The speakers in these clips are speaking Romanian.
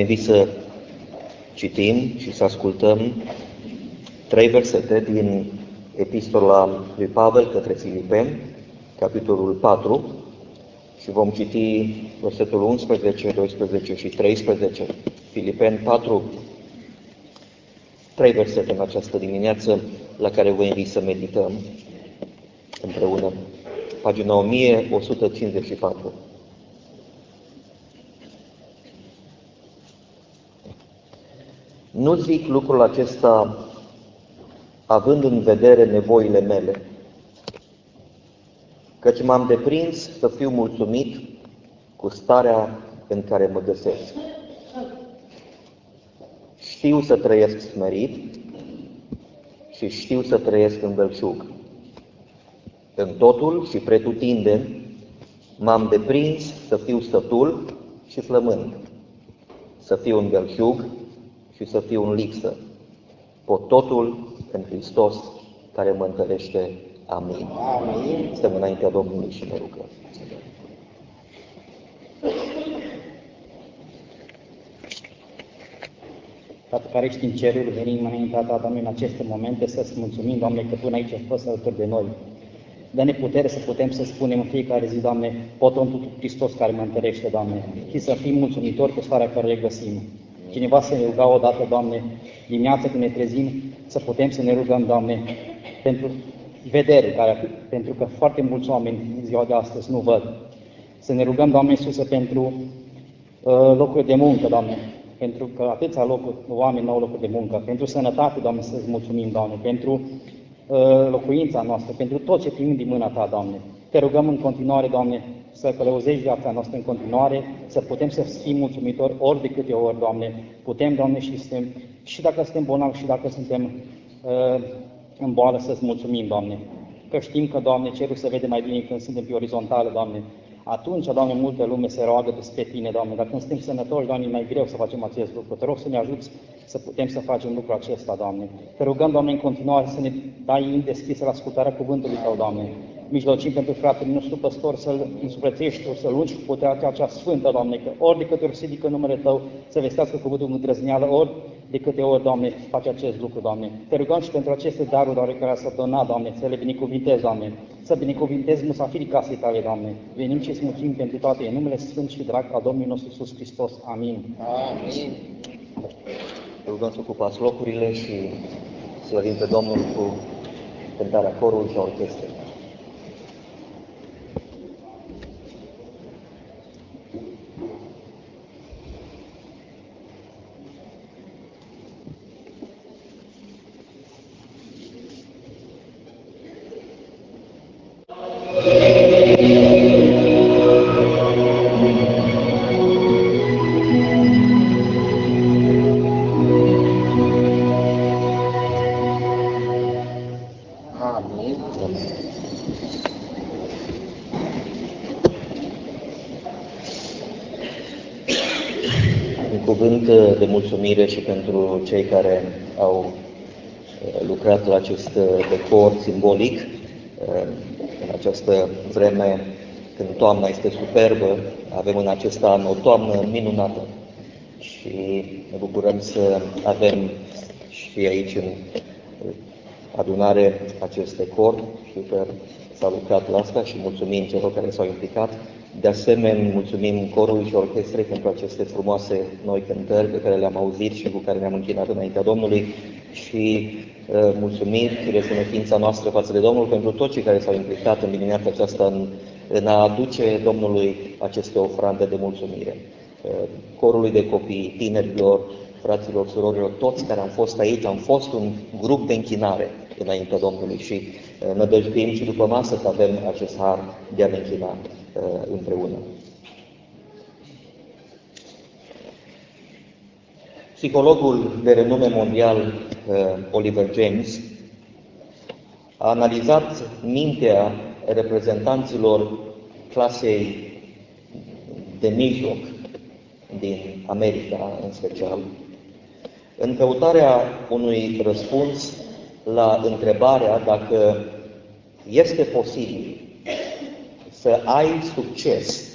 invit să citim și să ascultăm trei versete din Epistola lui Pavel către Filipeni, capitolul 4, și vom citi versetul 11, 12 și 13. Filipeni 4, trei versete în această dimineață la care vă invit să medităm împreună. Pagina 1154. Nu zic lucrul acesta având în vedere nevoile mele, căci m-am deprins să fiu mulțumit cu starea în care mă găsesc. Știu să trăiesc smerit și știu să trăiesc în belșug. În totul și pretutindeni m-am deprins să fiu sătul și flămând, să fiu în belșug și să fiu în lipsă. Pot totul în Hristos care mă întărește. Amin. Amin. Stăm înaintea Domnului și ne rugăm. Tată care ești în cerul, venim înaintea Ta, Doamne, în aceste momente să-ți mulțumim, Doamne, că Tu înainte ai fost alături de noi. Dă-ne putere să putem să spunem în fiecare zi, Doamne, pot în tu Hristos care mă întărește, Doamne, și să fim mulțumitori cu starea care le găsim. Cineva să ne ruga odată, Doamne, dimineața când ne trezim, să putem să ne rugăm, Doamne, pentru vedere, care, pentru că foarte mulți oameni în ziua de astăzi nu văd. Să ne rugăm, Doamne Iisuse, pentru uh, locuri de muncă, Doamne, pentru că atâția locuri, oameni nu au locuri de muncă, pentru sănătate, Doamne, să-ți mulțumim, Doamne, pentru uh, locuința noastră, pentru tot ce primim din mâna Ta, Doamne. Te rugăm în continuare, Doamne, să călăuzești viața noastră în continuare, să putem să fim mulțumitori ori de câte ori, Doamne, putem, Doamne, și, suntem, și dacă suntem bolnavi și dacă suntem uh, în boală, să-ți mulțumim, Doamne. Că știm că, Doamne, cerul se vede mai bine când suntem pe orizontală, Doamne. Atunci, Doamne, multă lume se roagă despre Tine, Doamne, dar când suntem sănătoși, Doamne, e mai greu să facem acest lucru. Te rog să ne ajuți să putem să facem lucrul acesta, Doamne. Te rugăm, Doamne, în continuare să ne dai inimă deschisă la ascultarea cuvântului Tău, Doamne mijlocim pentru fratele nostru păstor să-l însuflețești, să-l ungi cu puterea acea sfântă, Doamne, că ori de câte ori se ridică numele Tău, să vestească cuvântul cu îndrăzneală, ori de câte ori, Doamne, face acest lucru, Doamne. Te rugăm și pentru aceste daruri, Doamne, care s-au donat, Doamne, să le binecuvintezi, Doamne, să binecuvintezi musafirii casei Tale, Doamne. Venim și îți mulțumim pentru toate, în numele Sfânt și drag al Domnului nostru Iisus Hristos. Amin. Amin. Te rugăm să ocupați locurile și slăvim pe Domnul cu cântarea corului și orchestrei. Mulțumire și pentru cei care au uh, lucrat la acest uh, decor simbolic uh, în această vreme când toamna este superbă, avem în acest an o toamnă minunată și ne bucurăm să avem și aici în adunare acest decor. Super s-a lucrat la asta și mulțumim celor care s-au implicat. De asemenea, mulțumim corului și orchestrei pentru aceste frumoase noi cântări pe care le-am auzit și cu care ne-am închinat înaintea Domnului și uh, mulțumiri și recunoștința noastră față de Domnul pentru toți cei care s-au implicat în dimineața aceasta în, în a aduce Domnului aceste ofrande de mulțumire. Uh, corului de copii, tinerilor, fraților, surorilor, toți care am fost aici, am fost un grup de închinare înaintea Domnului și uh, nădăjduim și după masă să avem acest har de a ne închina uh, împreună. Psihologul de renume mondial uh, Oliver James a analizat mintea reprezentanților clasei de mijloc din America în special, în căutarea unui răspuns la întrebarea dacă este posibil să ai succes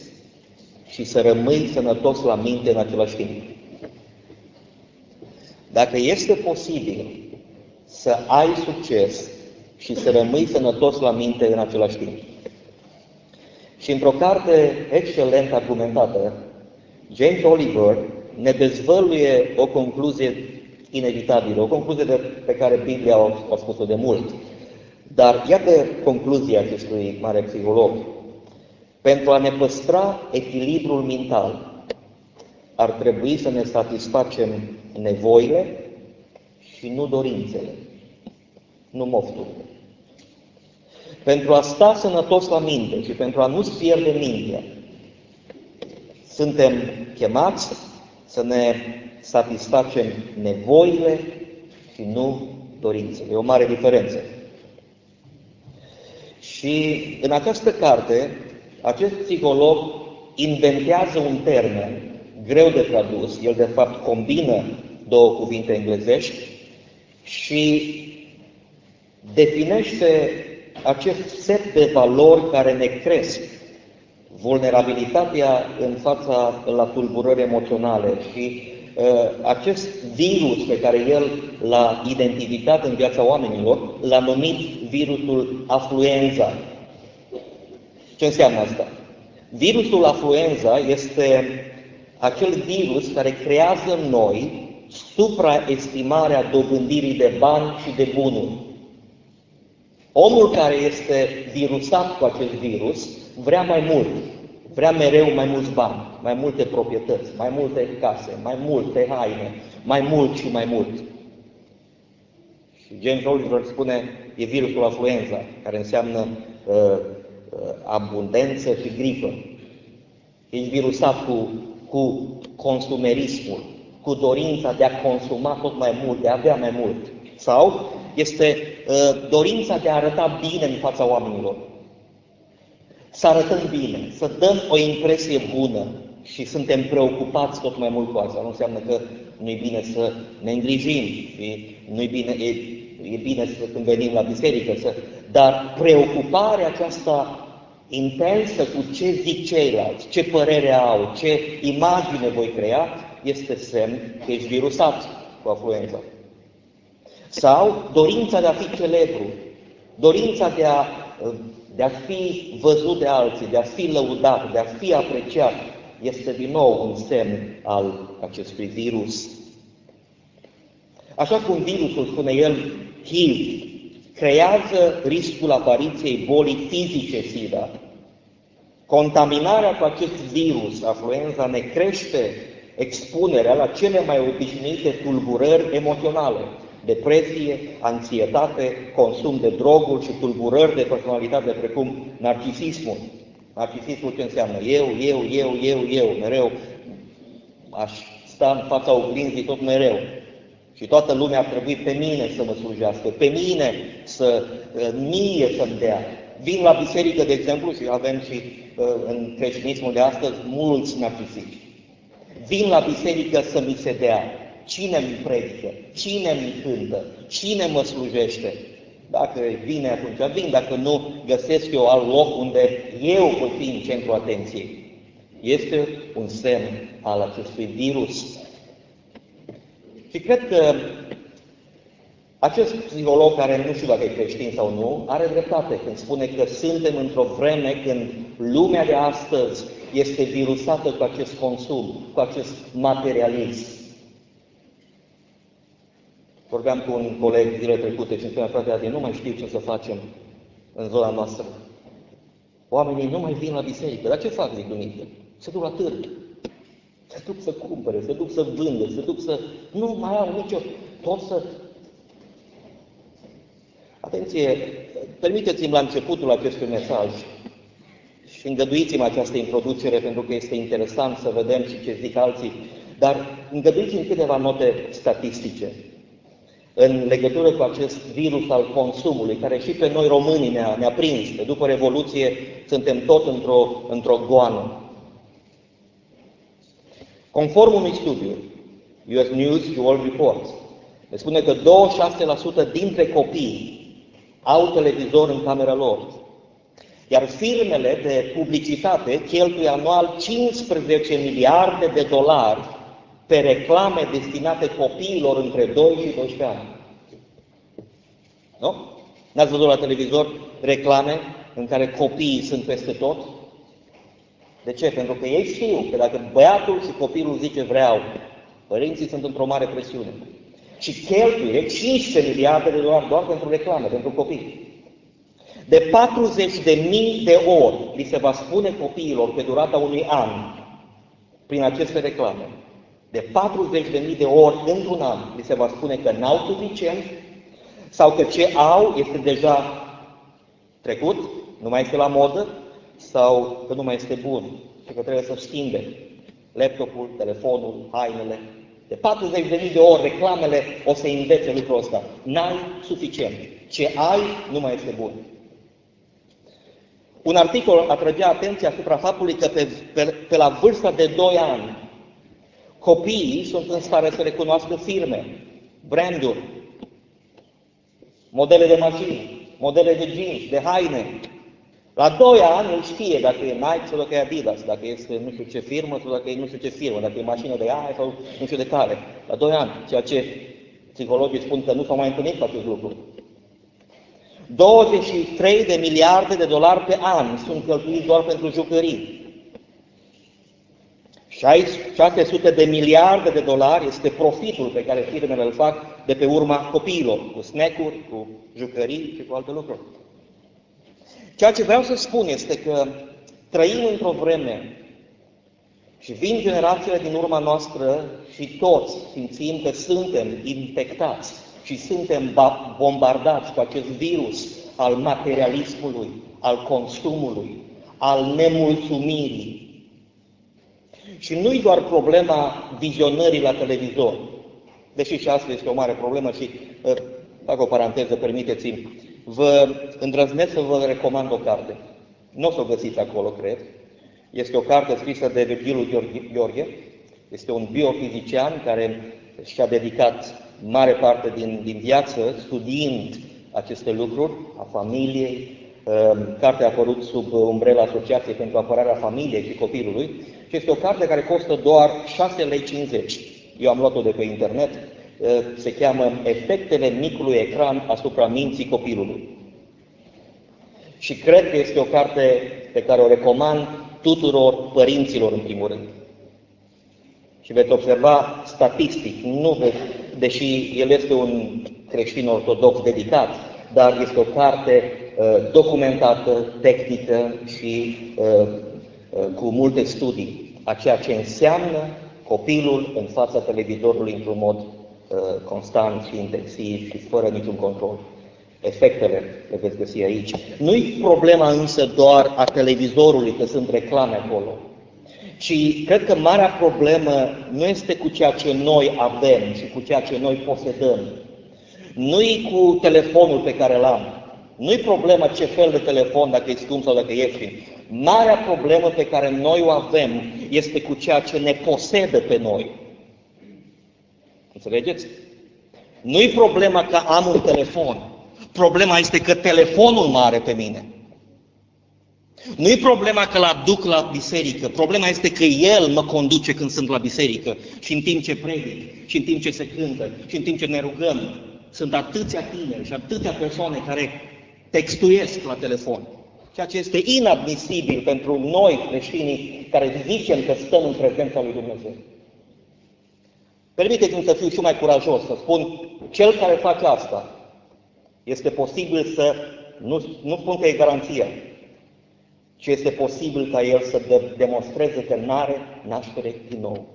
și să rămâi sănătos la minte în același timp. Dacă este posibil să ai succes și să rămâi sănătos la minte în același timp. Și într-o carte excelent argumentată, James Oliver ne dezvăluie o concluzie inevitabilă, o concluzie de, pe care Biblia a spus-o de mult. Dar iată concluzia acestui mare psiholog. Pentru a ne păstra echilibrul mental, ar trebui să ne satisfacem nevoile și nu dorințele, nu mofturile. Pentru a sta sănătos la minte și pentru a nu-ți pierde mintea, suntem chemați să ne satisfacem nevoile și nu dorințele. E o mare diferență. Și în această carte, acest psiholog inventează un termen greu de tradus, el de fapt combină două cuvinte englezești și definește acest set de valori care ne cresc vulnerabilitatea în fața la tulburări emoționale și uh, acest virus pe care el l-a identificat în viața oamenilor, l-a numit virusul afluenza. Ce înseamnă asta? Virusul afluenza este acel virus care creează în noi supraestimarea dobândirii de bani și de bunuri. Omul care este virusat cu acest virus vrea mai mult, vrea mereu mai mulți bani, mai multe proprietăți, mai multe case, mai multe haine, mai mult și mai mult. Și James Oliver spune, e virusul afluenza, care înseamnă uh, uh, abundență și gripă. Ești virusat cu, cu consumerismul, cu dorința de a consuma tot mai mult, de a avea mai mult. Sau este uh, dorința de a arăta bine în fața oamenilor. Să arătăm bine, să dăm o impresie bună și suntem preocupați tot mai mult cu asta. Nu înseamnă că nu e bine să ne îngrijim și nu e bine, e, e bine să când venim la biserică, să, dar preocuparea aceasta intensă cu ce zic ceilalți, ce părere au, ce imagine voi crea, este semn că ești virusat cu afluența. Sau dorința de a fi celebru, dorința de a, de a fi văzut de alții, de a fi lăudat, de a fi apreciat, este din nou un semn al acestui virus. Așa cum virusul, spune el, HIV, creează riscul apariției bolii fizice SIDA, contaminarea cu acest virus, afluenza, ne crește expunerea la cele mai obișnuite tulburări emoționale, depresie, anxietate, consum de droguri și tulburări de personalitate, precum narcisismul. Narcisismul ce înseamnă? Eu, eu, eu, eu, eu, mereu aș sta în fața oglinzii tot mereu. Și toată lumea ar trebui pe mine să mă slujească, pe mine să, uh, mie să-mi dea. Vin la biserică, de exemplu, și avem și uh, în creștinismul de astăzi mulți narcisiști. Vin la biserică să mi se dea. Cine mi predică? Cine mi cântă? Cine mă slujește? Dacă vine, atunci vin. Dacă nu, găsesc eu alt loc unde eu voi fi în centru atenției. Este un semn al acestui virus. Și cred că acest psiholog, care nu știu dacă e creștin sau nu, are dreptate când spune că suntem într-o vreme când lumea de astăzi este virusată cu acest consum, cu acest materialism. Vorbeam cu un coleg zilele trecute și îmi spunea, frate, Adi, nu mai știu ce să facem în zona noastră. Oamenii nu mai vin la biserică. Dar ce fac, zic duminică? Se duc la târg. Se duc să cumpere, se duc să vândă, se duc să... Nu mai au nicio... Tot să... Atenție, permiteți-mi la începutul acestui mesaj și îngăduiți-mi această introducere pentru că este interesant să vedem și ce zic alții, dar îngăduiți-mi câteva note statistice în legătură cu acest virus al consumului, care și pe noi românii ne-a, ne prins, că după Revoluție suntem tot într-o, într-o goană. Conform unui studiu, US News and World Report, ne spune că 26% dintre copii au televizor în camera lor. Iar firmele de publicitate cheltuie anual 15 miliarde de dolari pe reclame destinate copiilor între 2 și 12 ani. Nu? N-ați văzut la televizor reclame în care copiii sunt peste tot? De ce? Pentru că ei știu că dacă băiatul și copilul zice vreau, părinții sunt într-o mare presiune. Și cheltuie 15 miliarde de dolari doar pentru reclame, pentru copii. De 40 de mii de ori li se va spune copiilor pe durata unui an, prin aceste reclame, de 40 de mii de ori într-un an li se va spune că n-au suficient sau că ce au este deja trecut, nu mai este la modă, sau că nu mai este bun și că trebuie să schimbe laptopul, telefonul, hainele. De 40.000 de ori reclamele o să învețe lucrul ăsta. N-ai suficient. Ce ai nu mai este bun. Un articol atrăgea atenția asupra faptului că pe, pe, pe la vârsta de 2 ani copiii sunt în stare să recunoască firme, branduri, modele de mașini, modele de jeans, de haine, la doi ani el știe dacă e Nike sau dacă e Adidas, dacă este nu știu ce firmă sau dacă e nu știu ce firmă, dacă e mașină de aia sau nu știu de care. La doi ani, ceea ce psihologii spun că nu s-au mai întâlnit cu acest lucru. 23 de miliarde de dolari pe an sunt cheltuiți doar pentru jucării. 600 de miliarde de dolari este profitul pe care firmele îl fac de pe urma copiilor, cu snack-uri, cu jucării și cu alte lucruri. Ceea ce vreau să spun este că trăim într-o vreme și vin generațiile din urma noastră și toți simțim că suntem infectați și suntem bombardați cu acest virus al materialismului, al consumului, al nemulțumirii. Și nu-i doar problema vizionării la televizor, deși și asta este o mare problemă și, ă, fac o paranteză, permiteți-mi, vă îndrăznesc să vă recomand o carte. Nu o să o găsiți acolo, cred. Este o carte scrisă de Virgilul Gheorghe. Este un biofizician care și-a dedicat mare parte din, din viață studiind aceste lucruri, a familiei. Ehm, cartea a apărut sub umbrela Asociației pentru Apărarea Familiei și Copilului și este o carte care costă doar 6,50 lei. Eu am luat-o de pe internet, Eh, se cheamă Efectele micului ecran asupra minții copilului. Și cred că este o carte pe care o recomand tuturor părinților, în primul rând. Și veți observa statistic, nu veți, deși el este un creștin ortodox dedicat, dar este o carte uh, documentată, tehnică și uh, uh, cu multe studii a ceea ce înseamnă copilul în fața televizorului într-un mod Uh, constant și intensiv și fără niciun control. Efectele le veți găsi aici. Nu-i problema însă doar a televizorului, că sunt reclame acolo, ci cred că marea problemă nu este cu ceea ce noi avem și cu ceea ce noi posedăm. Nu-i cu telefonul pe care l-am. Nu-i problema ce fel de telefon, dacă e scump sau dacă e ieftin. Marea problemă pe care noi o avem este cu ceea ce ne posedă pe noi. Înțelegeți? Nu-i problema că am un telefon. Problema este că telefonul mă are pe mine. Nu-i problema că l duc la biserică. Problema este că el mă conduce când sunt la biserică și în timp ce predic, și în timp ce se cântă, și în timp ce ne rugăm. Sunt atâția tineri și atâtea persoane care textuiesc la telefon. Ceea ce este inadmisibil pentru noi creștinii care zicem că stăm în prezența lui Dumnezeu. Permiteți-mi să fiu și mai curajos, să spun, cel care face asta, este posibil să, nu, nu spun că e garanție, ci este posibil ca el să de, demonstreze că nu are naștere din nou.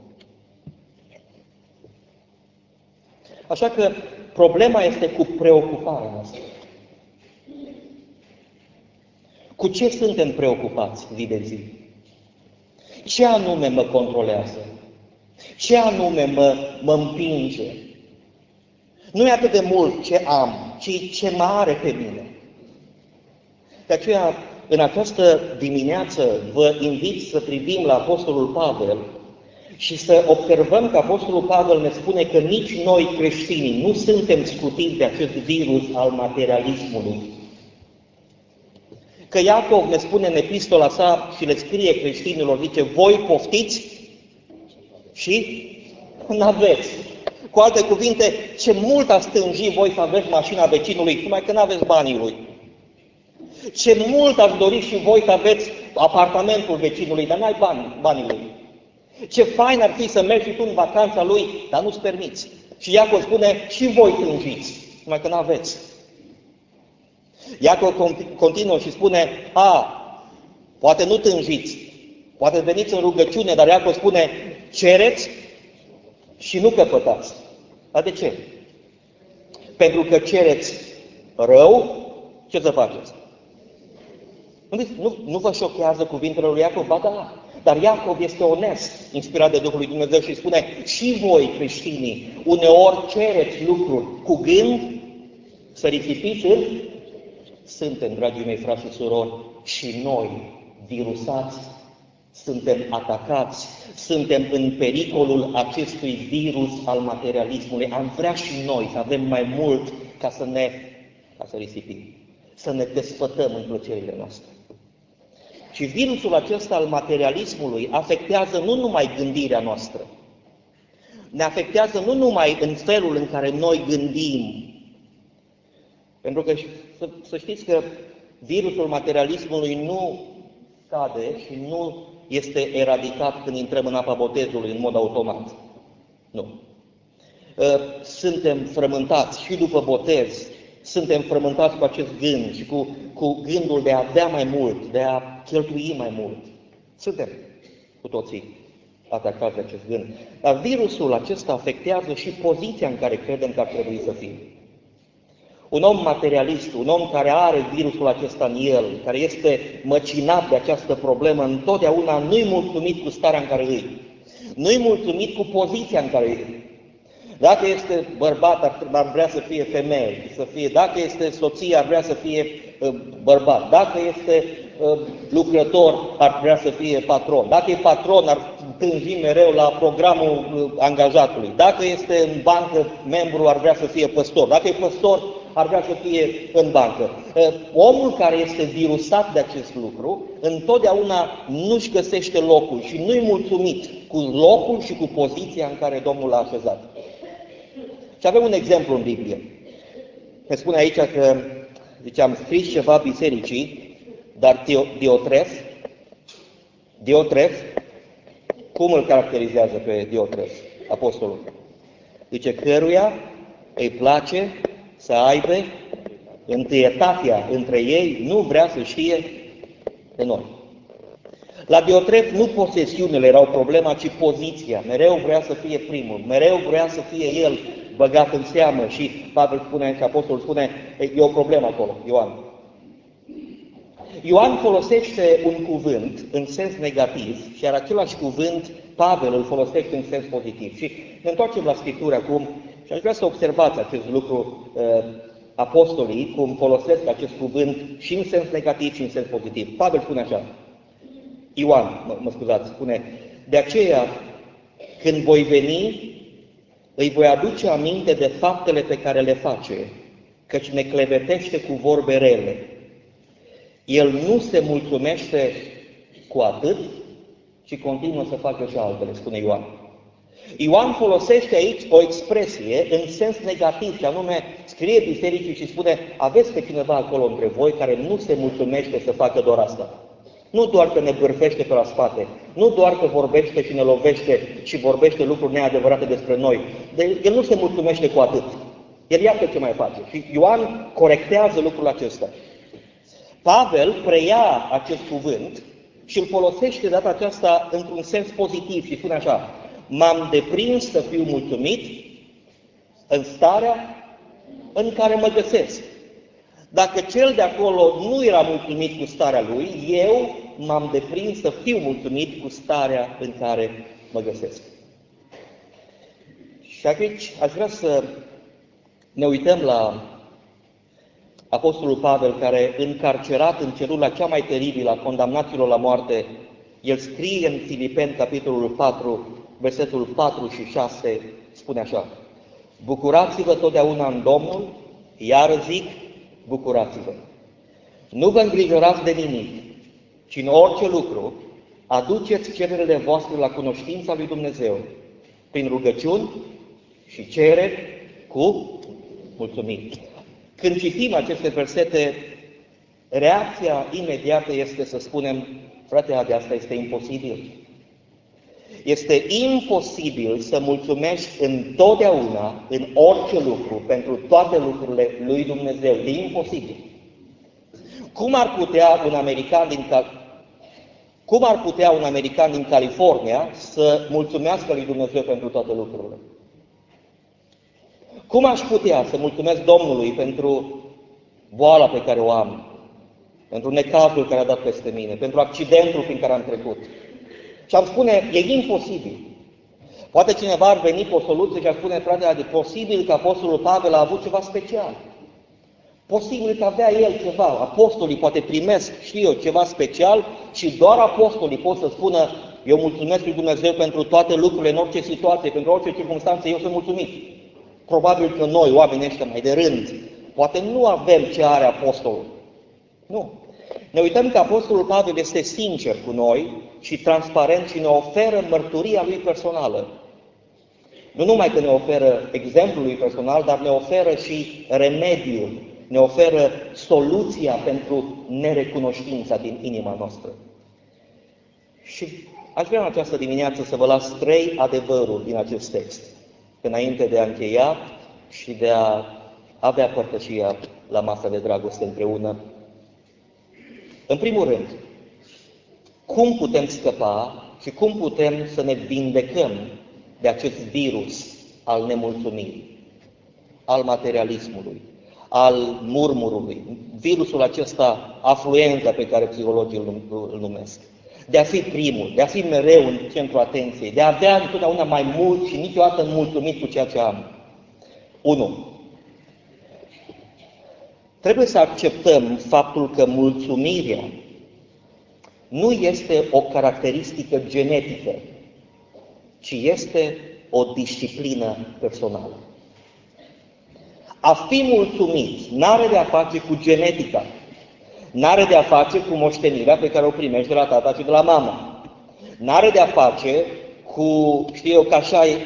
Așa că problema este cu preocuparea noastră. Cu ce suntem preocupați zi de zi? Ce anume mă controlează? Ce anume mă, mă împinge? Nu e atât de mult ce am, ci ce mare pe mine. De aceea, în această dimineață, vă invit să privim la Apostolul Pavel și să observăm că Apostolul Pavel ne spune că nici noi creștinii nu suntem scutiți de acest virus al materialismului. Că Iacov ne spune în epistola sa și le scrie creștinilor, zice, voi poftiți și N-aveți. Cu alte cuvinte, ce mult a stânji voi să aveți mașina vecinului, numai că n-aveți banii lui. Ce mult ați dori și voi să aveți apartamentul vecinului, dar n-ai bani, banii lui. Ce fain ar fi să mergi și tu în vacanța lui, dar nu-ți permiți. Și Iacov spune, și voi tânjiți, numai că n-aveți. Iacov continuă și spune, a, poate nu tânjiți, poate veniți în rugăciune, dar Iacov spune, cereți și nu căpătați. Dar de ce? Pentru că cereți rău, ce să faceți? Nu, nu, nu vă șochează cuvintele lui Iacov? Ba da, dar Iacov este onest, inspirat de Duhul lui Dumnezeu și spune, și voi creștinii, uneori cereți lucruri cu gând să risipiți în... Suntem, dragii mei frați și surori, și noi, virusați, suntem atacați, suntem în pericolul acestui virus al materialismului. Am vrea și noi să avem mai mult ca să ne, ca să risipim, să ne desfătăm în plăcerile noastre. Și virusul acesta al materialismului afectează nu numai gândirea noastră, ne afectează nu numai în felul în care noi gândim, pentru că să, să știți că virusul materialismului nu scade și nu este eradicat când intrăm în apa botezului în mod automat. Nu. Ă, suntem frământați și după botez, suntem frământați cu acest gând și cu, cu gândul de a avea mai mult, de a cheltui mai mult. Suntem cu toții atacați de acest gând. Dar virusul acesta afectează și poziția în care credem că ar trebui să fim. Un om materialist, un om care are virusul acesta în el, care este măcinat de această problemă, întotdeauna nu-i mulțumit cu starea în care îi. Nu-i mulțumit cu poziția în care îi. Dacă este bărbat, ar, ar vrea să fie femeie, să fie, dacă este soție, ar vrea să fie uh, bărbat, dacă este uh, lucrător, ar vrea să fie patron, dacă e patron, ar tânji mereu la programul uh, angajatului, dacă este în bancă, membru ar vrea să fie păstor, dacă e păstor, ar vrea să fie în bancă. Omul care este virusat de acest lucru, întotdeauna nu-și găsește locul și nu-i mulțumit cu locul și cu poziția în care Domnul l-a așezat. Și avem un exemplu în Biblie. Ne spune aici că, ziceam, scris ceva bisericii, dar Diotref, Diotref, cum îl caracterizează pe Diotref, apostolul? Zice, căruia îi place să aibă întâietatea între ei, nu vrea să știe de noi. La Diotref nu posesiunile erau problema, ci poziția. Mereu vrea să fie primul, mereu vrea să fie el băgat în seamă și Pavel spune și Apostolul spune, e o problemă acolo, Ioan. Ioan folosește un cuvânt în sens negativ și iar același cuvânt Pavel îl folosește în sens pozitiv. Și ne întoarcem la Scriptură acum și aș vrea să observați acest lucru uh, apostolii, cum folosesc acest cuvânt și în sens negativ și în sens pozitiv. Pavel spune așa, Ioan, mă, mă scuzați, spune, de aceea, când voi veni, îi voi aduce aminte de faptele pe care le face, căci ne clevetește cu vorbe rele. El nu se mulțumește cu atât, ci continuă să facă și altele, spune Ioan. Ioan folosește aici o expresie în sens negativ, și anume scrie bisericii și spune aveți pe cineva acolo între voi care nu se mulțumește să facă doar asta. Nu doar că ne bârfește pe la spate, nu doar că vorbește și ne lovește și vorbește lucruri neadevărate despre noi. De, el nu se mulțumește cu atât. El iată ce mai face. Și Ioan corectează lucrul acesta. Pavel preia acest cuvânt și îl folosește de data aceasta într-un sens pozitiv și spune așa, m-am deprins să fiu mulțumit în starea în care mă găsesc. Dacă cel de acolo nu era mulțumit cu starea lui, eu m-am deprins să fiu mulțumit cu starea în care mă găsesc. Și aici aș vrea să ne uităm la Apostolul Pavel, care încarcerat în celula cea mai teribilă a condamnaților la moarte, el scrie în Filipeni, capitolul 4, versetul 4 și 6, spune așa, Bucurați-vă totdeauna în Domnul, iar zic, bucurați-vă. Nu vă îngrijorați de nimic, ci în orice lucru aduceți cererile voastre la cunoștința lui Dumnezeu Prin rugăciuni și cereri cu mulțumiri. Când citim aceste versete, reacția imediată este să spunem, frate, de asta este imposibil. Este imposibil să mulțumești întotdeauna, în orice lucru, pentru toate lucrurile lui Dumnezeu. E imposibil. Cum ar putea un american din cum ar putea un american din California să mulțumească lui Dumnezeu pentru toate lucrurile? Cum aș putea să mulțumesc Domnului pentru boala pe care o am, pentru necazul care a dat peste mine, pentru accidentul prin care am trecut? Și am spune, e imposibil. Poate cineva ar veni cu o soluție și ar spune, frate, de posibil că Apostolul Pavel a avut ceva special. Posibil că avea el ceva, apostolii poate primesc, știu eu, ceva special și doar apostolii pot să spună eu mulțumesc lui Dumnezeu pentru toate lucrurile, în orice situație, pentru orice circunstanță, eu sunt mulțumit. Probabil că noi, oamenii ăștia mai de rând, poate nu avem ce are apostolul. Nu. Ne uităm că Apostolul Pavel este sincer cu noi și transparent și ne oferă mărturia lui personală. Nu numai că ne oferă exemplul lui personal, dar ne oferă și remediul, ne oferă soluția pentru nerecunoștința din inima noastră. Și aș vrea în această dimineață să vă las trei adevăruri din acest text, înainte de a încheia și de a avea părtășia la masa de dragoste împreună. În primul rând, cum putem scăpa și cum putem să ne vindecăm de acest virus al nemulțumirii, al materialismului, al murmurului, virusul acesta afluență pe care psihologii îl numesc. De a fi primul, de a fi mereu în centru atenției, de a avea întotdeauna mai mult și niciodată mulțumit cu ceea ce am. 1. Trebuie să acceptăm faptul că mulțumirea nu este o caracteristică genetică, ci este o disciplină personală. A fi mulțumit n-are de a face cu genetica, n-are de a face cu moștenirea pe care o primești de la tata și de la mama. N-are de a face cu, știu eu, că așa e,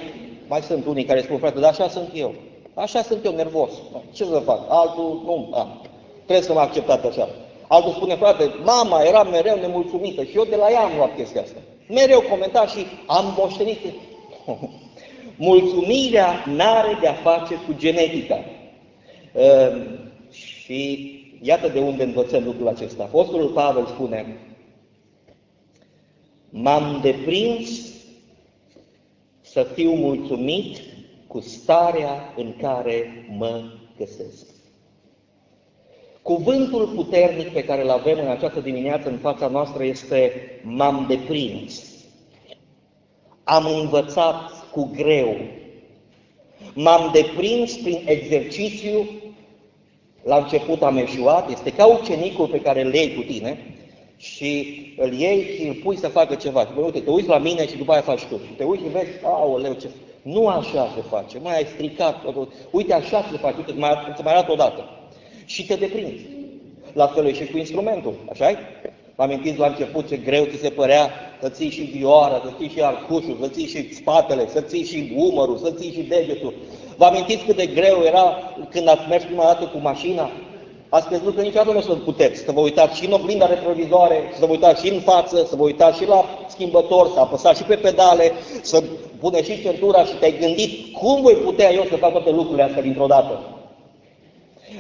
mai sunt unii care spun, frate, dar așa sunt eu. Așa sunt eu, nervos. Ce să fac? Altul, nu, a, trebuie să mă acceptat așa. Altul spune, frate, mama era mereu nemulțumită și eu de la ea am luat chestia asta. Mereu comenta și am moștenit. Mulțumirea n-are de a face cu genetica. Uh, și iată de unde învățăm lucrul acesta. Apostolul Pavel spune, m-am deprins să fiu mulțumit cu starea în care mă găsesc. Cuvântul puternic pe care îl avem în această dimineață în fața noastră este m-am deprins. Am învățat cu greu. M-am deprins prin exercițiu. La început am eșuat. Este ca ucenicul pe care îl iei cu tine și îl iei și îl pui să facă ceva. Și uite, te uiți la mine și după aia faci tu. Și te uiți și vezi, aoleu, ce... Nu așa se face, mai ai stricat. Uite, așa se face, uite, mai, mai arată odată și te deprinzi. La fel și cu instrumentul, așa -i? Vă amintiți la început ce greu ți se părea să ții și vioara, să ții și arcușul, să ții și spatele, să ții și umărul, să ții și degetul. Vă amintiți cât de greu era când ați mers prima dată cu mașina? Ați crezut că niciodată nu o să puteți să vă uitați și în oglinda retrovizoare, să vă uitați și în față, să vă uitați și la schimbător, să apăsați și pe pedale, să puneți și centura și te-ai gândit cum voi putea eu să fac toate lucrurile astea dintr-o dată.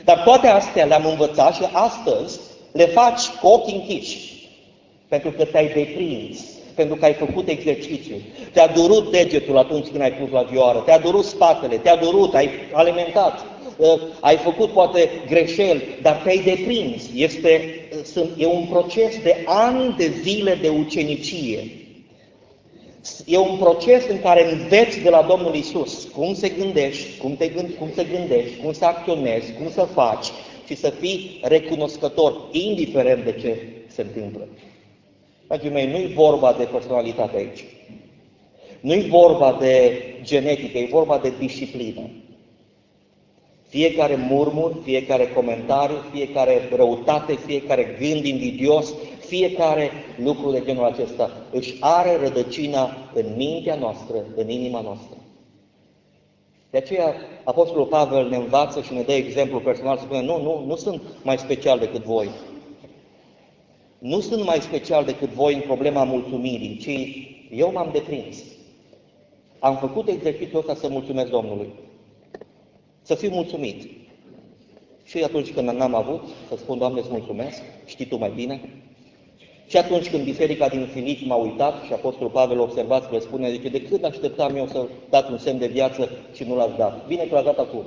Dar toate astea le-am învățat și astăzi le faci cu ochii închiși. Pentru că te-ai deprins, pentru că ai făcut exercițiu. Te-a durut degetul atunci când ai pus la vioară, te-a durut spatele, te-a durut, ai alimentat, ă, ai făcut poate greșeli, dar te-ai deprins. Este, e un proces de ani de zile de ucenicie. E un proces în care înveți de la Domnul Isus cum să gândești, cum, te gând, cum să gândești, cum să acționezi, cum să faci și să fii recunoscător, indiferent de ce se întâmplă. Dragii mei, nu-i vorba de personalitate aici. Nu-i vorba de genetică, e vorba de disciplină. Fiecare murmur, fiecare comentariu, fiecare răutate, fiecare gând invidios, Fiecare lucru de genul acesta își are rădăcina în mintea noastră, în inima noastră. De aceea, Apostolul Pavel ne învață și ne dă exemplu personal, spune, nu, nu, nu sunt mai special decât voi. Nu sunt mai special decât voi în problema mulțumirii, ci eu m-am deprins. Am făcut exercițiul ăsta să mulțumesc Domnului. Să fiu mulțumit. Și atunci când n-am avut, să spun, Doamne, îți mulțumesc, știi Tu mai bine. Și atunci când biserica din Filip m-a uitat și Apostolul Pavel observați că spune, zice, de când așteptam eu să dat un semn de viață și nu l-ați dat? Bine că l-ați dat acum.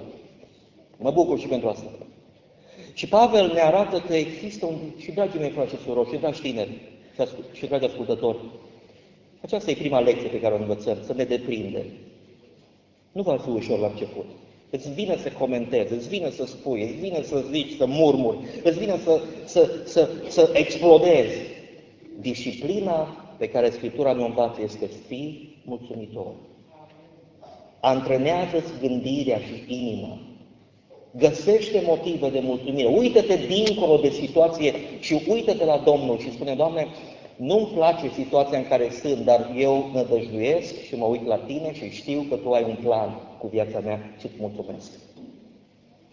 Mă bucur și pentru asta. Și Pavel ne arată că există un... Și dragii mei frate și surori, și dragi tineri și dragi ascultători, aceasta e prima lecție pe care o învățăm, să ne deprindem. Nu va fi ușor la început. Îți vine să comentezi, îți vine să spui, îți vine să zici, să murmuri, îți vine să, să, să, să explodezi. Disciplina pe care Scriptura ne învață este fii mulțumitor. Antrenează-ți gândirea și inima. Găsește motive de mulțumire. Uită-te dincolo de situație și uită-te la Domnul și spune, Doamne, nu-mi place situația în care sunt, dar eu nădăjduiesc și mă uit la tine și știu că tu ai un plan cu viața mea și îți mulțumesc.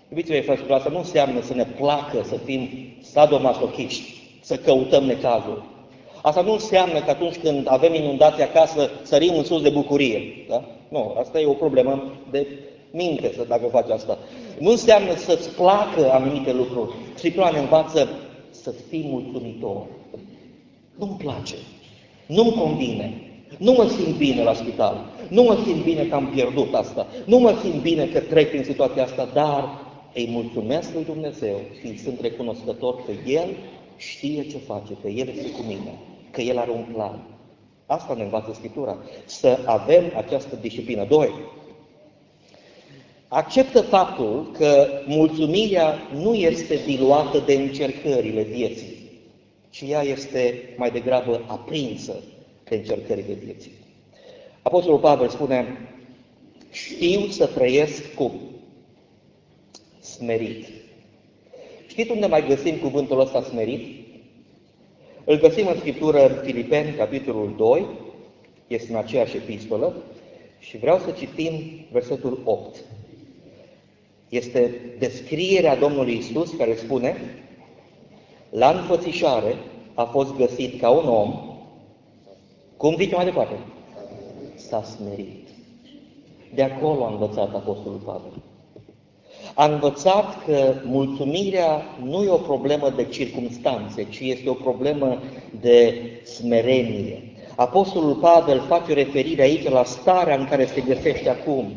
Iubiți mei, frate, asta nu înseamnă să ne placă să fim sadomasochiști, să căutăm necazul. Asta nu înseamnă că atunci când avem inundații acasă, sărim în sus de bucurie. Da? Nu, asta e o problemă de minte, să dacă faci asta. Nu înseamnă să-ți placă anumite lucruri. Scriptura ne învață să fii mulțumitor. Nu-mi place. Nu-mi convine. Nu mă simt bine la spital. Nu mă simt bine că am pierdut asta. Nu mă simt bine că trec prin situația asta, dar îi mulțumesc lui Dumnezeu și sunt recunoscător că El știe ce face, că El este cu mine, că El are un plan. Asta ne învață Scriptura. Să avem această disciplină. Doi, acceptă faptul că mulțumirea nu este diluată de încercările vieții, ci ea este mai degrabă aprinsă de încercările vieții. Apostolul Pavel spune, știu să trăiesc cum? Smerit. Știți unde mai găsim cuvântul ăsta smerit? Îl găsim în Scriptură în Filipeni, capitolul 2, este în aceeași epistolă, și vreau să citim versetul 8. Este descrierea Domnului Isus care spune, la înfățișare a fost găsit ca un om, cum zice mai departe? S-a smerit. De acolo a învățat Apostolul Pavel. A învățat că mulțumirea nu e o problemă de circumstanțe, ci este o problemă de smerenie. Apostolul Pavel face o referire aici la starea în care se găsește acum.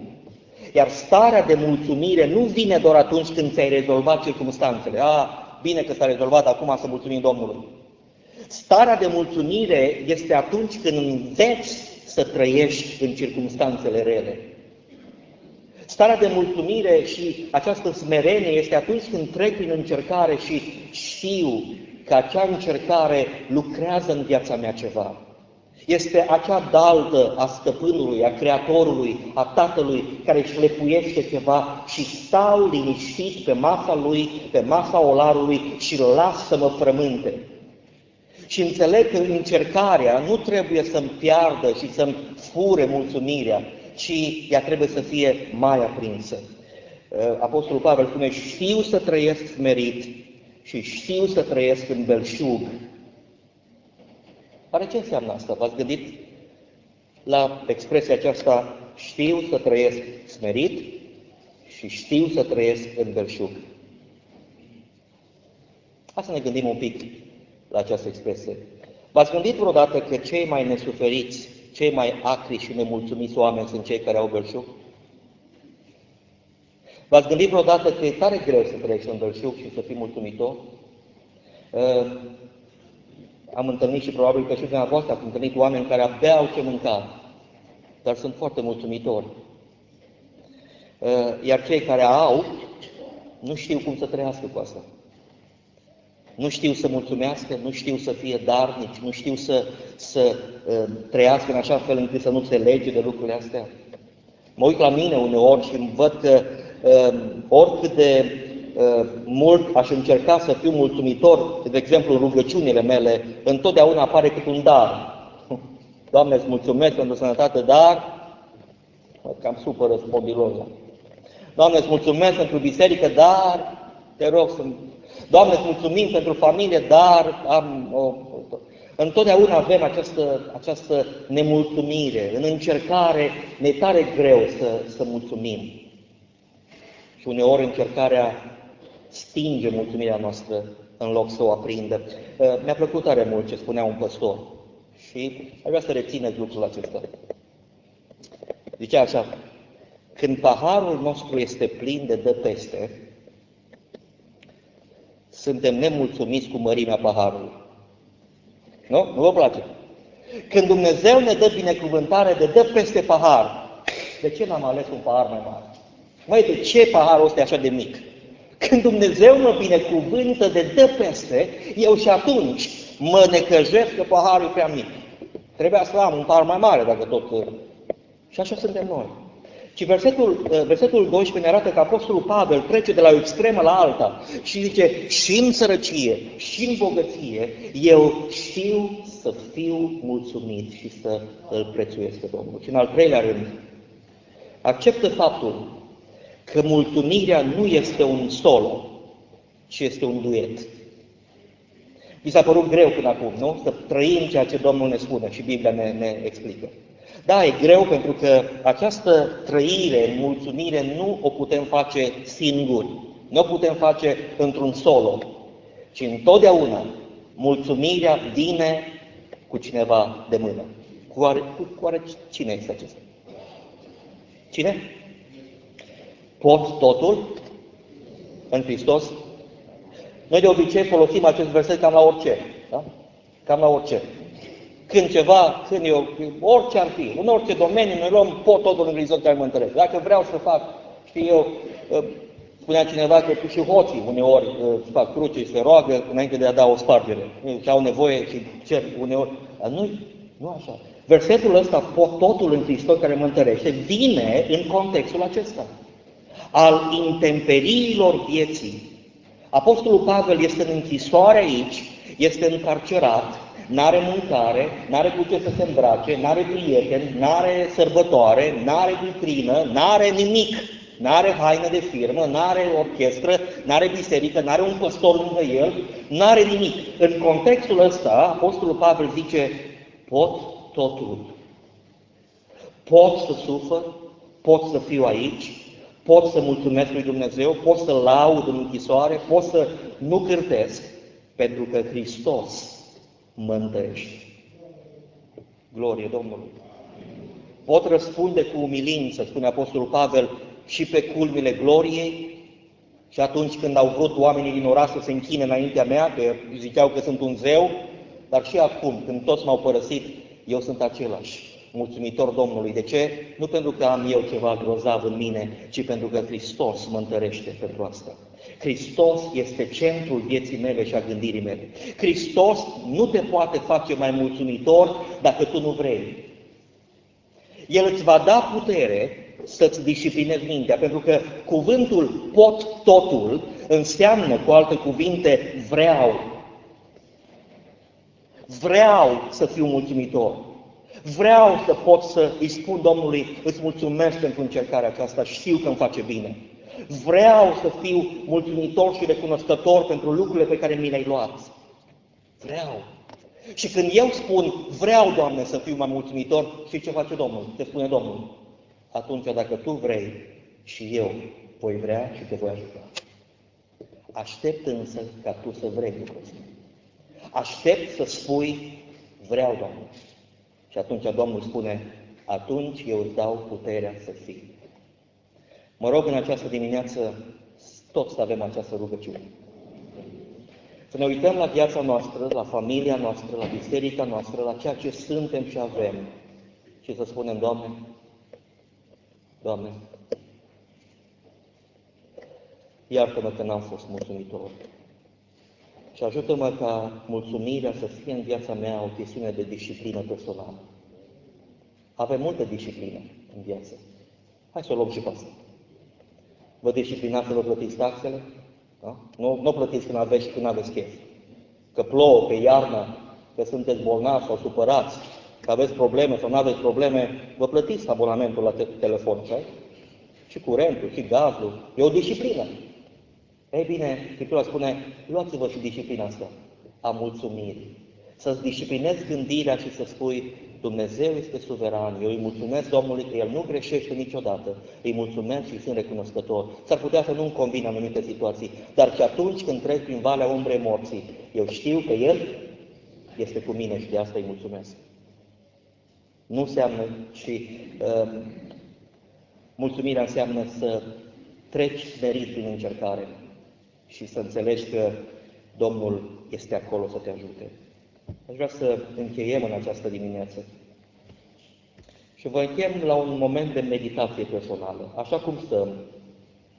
Iar starea de mulțumire nu vine doar atunci când ți-ai rezolvat circumstanțele. A, bine că s-a rezolvat, acum să mulțumim Domnului. Starea de mulțumire este atunci când înveți să trăiești în circumstanțele rele. Starea de mulțumire și această smerenie este atunci când trec prin încercare și știu că acea încercare lucrează în viața mea ceva. Este acea daltă a stăpânului, a creatorului, a tatălui care își lepuiește ceva și stau liniștit pe masa lui, pe masa olarului și îl las să mă frământe. Și înțeleg că încercarea nu trebuie să-mi piardă și să-mi fure mulțumirea, ci ea trebuie să fie mai aprinsă. Uh, Apostolul Pavel spune, știu să trăiesc smerit și știu să trăiesc în belșug. Oare ce înseamnă asta? V-ați gândit la expresia aceasta, știu să trăiesc smerit și știu să trăiesc în belșug. Hai să ne gândim un pic la această expresie. V-ați gândit vreodată că cei mai nesuferiți, cei mai acri și nemulțumiți oameni sunt cei care au belșug? V-ați gândit vreodată că e tare greu să trăiești în belșug și să fii mulțumitor? Uh, am întâlnit și probabil că și dumneavoastră ați întâlnit oameni care abia au ce mânca, dar sunt foarte mulțumitori. Uh, iar cei care au, nu știu cum să trăiască cu asta. Nu știu să mulțumească, nu știu să fie darnici, nu știu să, să uh, trăiască în așa fel încât să nu se lege de lucrurile astea. Mă uit la mine uneori și îmi văd că uh, oricât de uh, mult aș încerca să fiu mulțumitor, de exemplu rugăciunile mele, întotdeauna apare cât un dar. Doamne, îți mulțumesc pentru sănătate, dar cam supără spondiloza. Doamne, îți mulțumesc pentru biserică, dar te rog să... Doamne, îți mulțumim pentru familie, dar am o... Întotdeauna avem această, această nemulțumire. În încercare ne tare greu să, să mulțumim. Și uneori încercarea stinge mulțumirea noastră în loc să o aprindă. Uh, mi-a plăcut tare mult ce spunea un păstor și aș vrea să rețineți lucrul acesta. Zicea așa, când paharul nostru este plin de dă peste, suntem nemulțumiți cu mărimea paharului. Nu? Nu vă place? Când Dumnezeu ne dă binecuvântare de dă peste pahar, de ce n-am ales un pahar mai mare? Mai de ce paharul ăsta e așa de mic? Când Dumnezeu mă binecuvântă de dă peste, eu și atunci mă necăjesc că paharul e prea mic. Trebuia să am un pahar mai mare dacă tot... Și așa suntem noi. Și versetul, uh, versetul 12 ne arată că Apostolul Pavel trece de la o extremă la alta și zice, și în sărăcie, și în bogăție, eu știu să fiu mulțumit și să îl prețuiesc pe Domnul. Și în al treilea rând, acceptă faptul că mulțumirea nu este un solo, ci este un duet. Mi s-a părut greu până acum, nu? Să trăim ceea ce Domnul ne spune și Biblia ne, ne explică. Da, e greu pentru că această trăire, mulțumire, nu o putem face singuri. Nu o putem face într-un solo, ci întotdeauna mulțumirea vine cu cineva de mână. Cu oare, cu, cu oare cine este acesta? Cine? Pot totul în Hristos? Noi de obicei folosim acest verset cam la orice. Da? Cam la orice când ceva, când eu, orice ar fi, în orice domeniu, noi luăm pot totul în Hristos care mă întăresc. Dacă vreau să fac, știu eu, ă, spunea cineva că și hoții uneori ă, fac cruce și se roagă înainte de a da o spargere. Și au nevoie și cer uneori. nu nu așa. Versetul ăsta, pot totul în Hristos care mă întărește, vine în contextul acesta al intemperiilor vieții. Apostolul Pavel este în închisoare aici, este încarcerat, n-are mâncare, n-are cu ce să se îmbrace, n-are prieteni, n-are sărbătoare, n-are vitrină, n-are nimic. N-are haină de firmă, n-are orchestră, n-are biserică, n-are un păstor lângă el, n-are nimic. În contextul ăsta, Apostolul Pavel zice, pot totul. Pot să sufăr, pot să fiu aici, pot să mulțumesc lui Dumnezeu, pot să laud în închisoare, pot să nu cârtesc, pentru că Hristos mă întărește. Glorie Domnului! Pot răspunde cu umilință, spune Apostolul Pavel, și pe culmile gloriei, și atunci când au vrut oamenii din oraș să se închine înaintea mea, că ziceau că sunt un zeu, dar și acum, când toți m-au părăsit, eu sunt același, mulțumitor Domnului. De ce? Nu pentru că am eu ceva grozav în mine, ci pentru că Hristos mă întărește pentru asta. Hristos este centrul vieții mele și a gândirii mele. Hristos nu te poate face mai mulțumitor dacă tu nu vrei. El îți va da putere să-ți disciplinezi mintea, pentru că cuvântul pot totul înseamnă, cu alte cuvinte, vreau. Vreau să fiu mulțumitor. Vreau să pot să îi spun Domnului, îți mulțumesc pentru încercarea aceasta, știu că îmi face bine. Vreau să fiu mulțumitor și recunoscător pentru lucrurile pe care mi le-ai luat. Vreau. Și când eu spun, vreau, Doamne, să fiu mai mulțumitor, și ce face Domnul? Te spune Domnul. Atunci, dacă Tu vrei, și eu voi vrea și te voi ajuta. Aștept însă ca Tu să vrei lucrul ăsta. Aștept să spui, vreau, Doamne. Și atunci Domnul spune, atunci eu îți dau puterea să fii. Mă rog în această dimineață toți să avem această rugăciune. Să ne uităm la viața noastră, la familia noastră, la biserica noastră, la ceea ce suntem și avem și să spunem, Doamne, Doamne, iartă-mă că n-am fost mulțumitor. Și ajută-mă ca mulțumirea să fie în viața mea o chestiune de disciplină personală. Avem multă disciplină în viață. Hai să o luăm și pe asta. Vă disciplinați să vă plătiți taxele? Da? Nu, nu plătiți când aveți și când aveți chef. Că plouă pe iarnă, că sunteți bolnavi sau supărați, că aveți probleme sau nu aveți probleme, vă plătiți abonamentul la te telefon, așa? Și curentul, și gazul. E o disciplină. Ei bine, Scriptura spune, luați-vă și disciplina asta a mulțumirii. Să-ți disciplinezi gândirea și să spui, Dumnezeu este suveran, eu îi mulțumesc Domnului că El nu greșește niciodată, îi mulțumesc și sunt recunoscător. S-ar putea să nu-mi convin anumite situații, dar și atunci când trec prin valea umbrei morții, eu știu că El este cu mine și de asta îi mulțumesc. Nu înseamnă și uh, mulțumirea înseamnă să treci merit prin încercare și să înțelegi că Domnul este acolo să te ajute. Aș vrea să încheiem în această dimineață. Și vă închem la un moment de meditație personală. Așa cum stăm,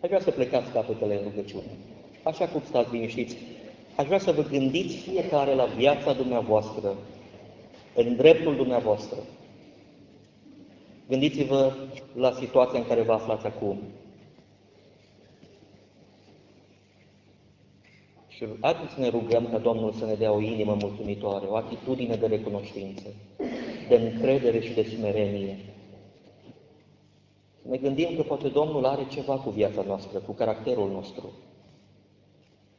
aș vrea să plecați capetele în rugăciune. Așa cum stați liniștiți, aș vrea să vă gândiți fiecare la viața dumneavoastră, în dreptul dumneavoastră. Gândiți-vă la situația în care vă aflați acum. Și haideți să ne rugăm ca Domnul să ne dea o inimă mulțumitoare, o atitudine de recunoștință, de încredere și de smerenie. Să ne gândim că poate Domnul are ceva cu viața noastră, cu caracterul nostru.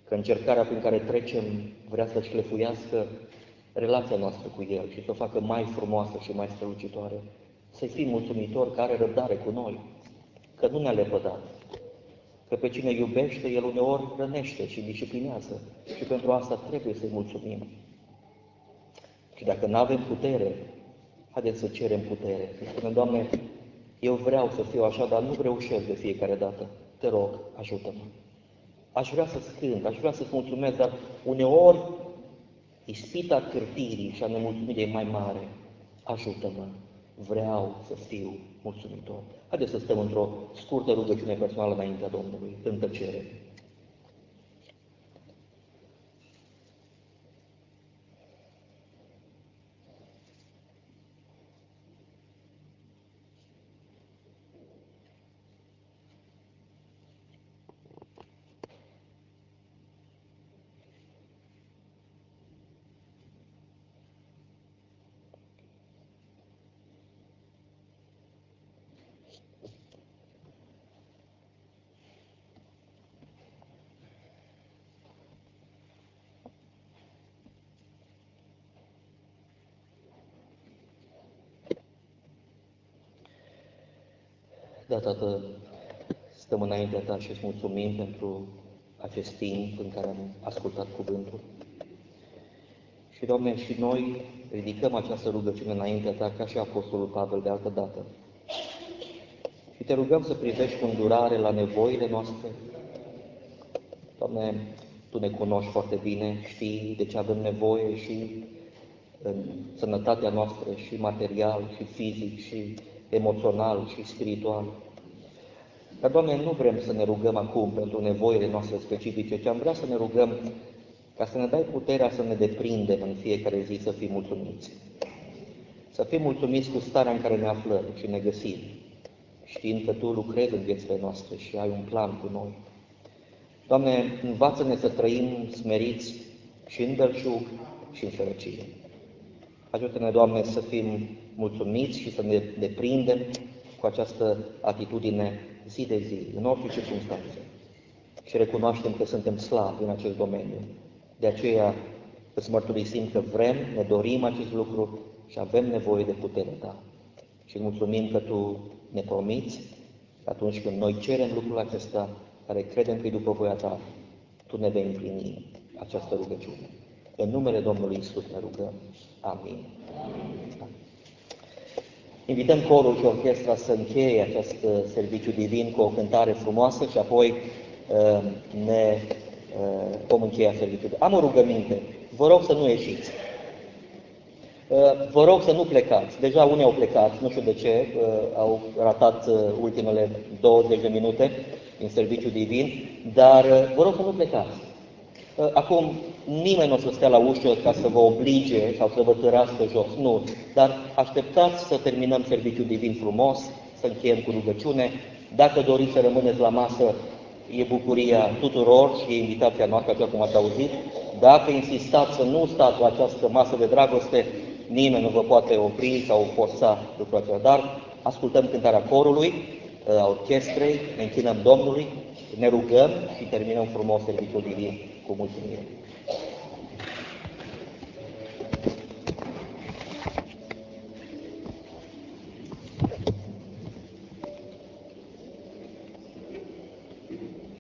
Că încercarea prin care trecem vrea să șlefuiască relația noastră cu El și să o facă mai frumoasă și mai strălucitoare. Să-i fim mulțumitori că are răbdare cu noi, că nu ne-a lepădat, că pe cine iubește, El uneori rănește și disciplinează și pentru asta trebuie să-i mulțumim. Și dacă nu avem putere, haideți să cerem putere. Să spunem, Doamne, eu vreau să fiu așa, dar nu reușesc de fiecare dată. Te rog, ajută-mă. Aș vrea să-ți cânt, aș vrea să-ți mulțumesc, dar uneori ispita cârtirii și a nemulțumirii e mai mare. Ajută-mă vreau să fiu mulțumitor. Haideți să stăm într-o scurtă rugăciune personală înaintea Domnului, în tăcere. Da, Tată, stăm înaintea Ta și îți mulțumim pentru acest timp în care am ascultat cuvântul. Și, Doamne, și noi ridicăm această rugăciune înaintea Ta ca și Apostolul Pavel de altă dată. Și te rugăm să privești cu îndurare la nevoile noastre. Doamne, Tu ne cunoști foarte bine, știi de ce avem nevoie și în sănătatea noastră, și material, și fizic, și emoțional și spiritual. Dar, Doamne, nu vrem să ne rugăm acum pentru nevoile noastre specifice, ci am vrea să ne rugăm ca să ne dai puterea să ne deprindem în fiecare zi să fim mulțumiți. Să fim mulțumiți cu starea în care ne aflăm și ne găsim, știind că Tu lucrezi în viețile noastre și ai un plan cu noi. Doamne, învață-ne să trăim smeriți și în belșug și în sărăcie. Ajută-ne, Doamne, să fim mulțumiți și să ne deprindem cu această atitudine zi de zi, în orice circunstanță. Și recunoaștem că suntem slabi în acest domeniu. De aceea îți mărturisim că vrem, ne dorim acest lucru și avem nevoie de puterea Ta. Și mulțumim că Tu ne promiți că atunci când noi cerem lucrul acesta, care credem că e după voia Ta, Tu ne vei împlini această rugăciune. În numele Domnului Isus ne rugăm. Amin. Amin. Invităm corul și orchestra să încheie acest uh, serviciu divin cu o cântare frumoasă și apoi uh, ne uh, vom încheia serviciul. Am o rugăminte. Vă rog să nu ieșiți. Vă rog să nu plecați. Deja unii au plecat, nu știu de ce, au ratat ultimele 20 de minute în serviciu divin, dar vă rog să nu plecați. Acum, nimeni nu o să stea la ușă ca să vă oblige sau să vă târască jos, nu. Dar așteptați să terminăm serviciul divin frumos, să încheiem cu rugăciune. Dacă doriți să rămâneți la masă, e bucuria tuturor și e invitația noastră, așa cum ați auzit. Dacă insistați să nu stați la această masă de dragoste, nimeni nu vă poate opri sau forța lucrul acesta. Dar ascultăm cântarea corului, a orchestrei, ne închinăm Domnului, ne rugăm și terminăm frumos serviciul divin cu mulțumire.